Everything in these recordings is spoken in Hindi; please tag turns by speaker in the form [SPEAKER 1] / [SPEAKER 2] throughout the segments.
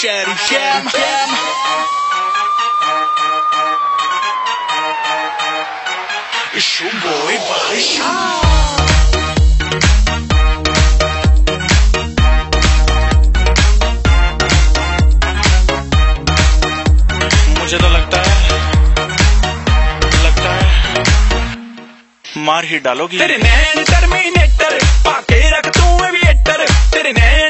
[SPEAKER 1] Sherry Sham. It's your boy Bahashan. मुझे तो लगता है लगता है मार ही डालोगी
[SPEAKER 2] तेरे नैन टर्मिनेटर पाके रख तू एविएटर तेरे नैन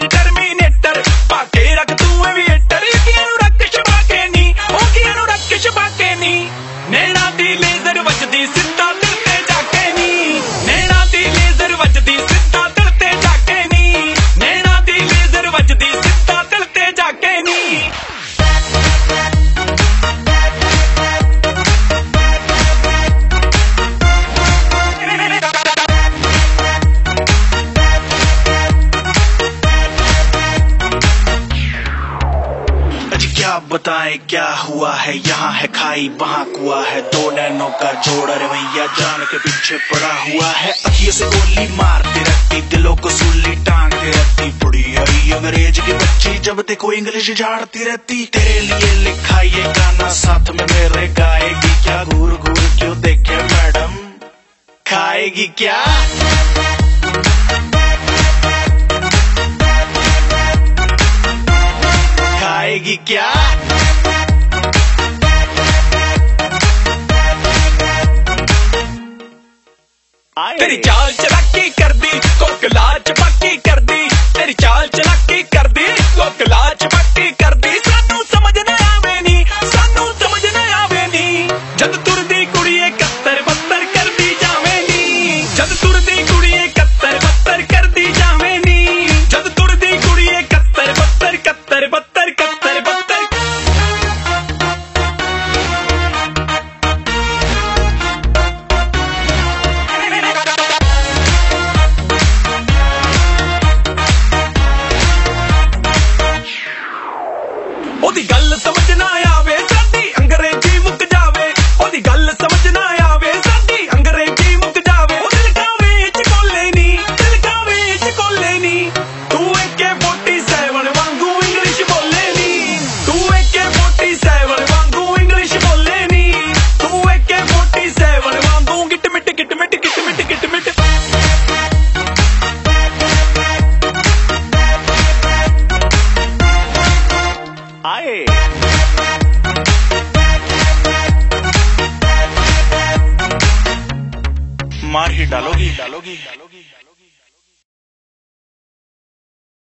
[SPEAKER 1] क्या बताएँ, क्या हुआ है? यहाँ है खाई, वहाँ कुआ है। दो नैनों का जोड़ अरे भैया जान के पीछे पड़ा हुआ है। अखियों से गोली मारती रहती, दिलों को सुल्ली टांगती रहती। बुढ़ी आई अंग्रेज़ की बच्ची, जब ते देखो इंग्लिश झाड़ती रहती। तेरे लिए लिखा ये गाना साथ में मेरे गाएगी। क्या घूर घूर क्यों देखे मैडम? खाएगी क्या?
[SPEAKER 2] तेरी चाल चलाकी कर दी कोकला चपाकी कर दी तेरी चाल चलाकी
[SPEAKER 1] मार ही डालोगी। डालोगी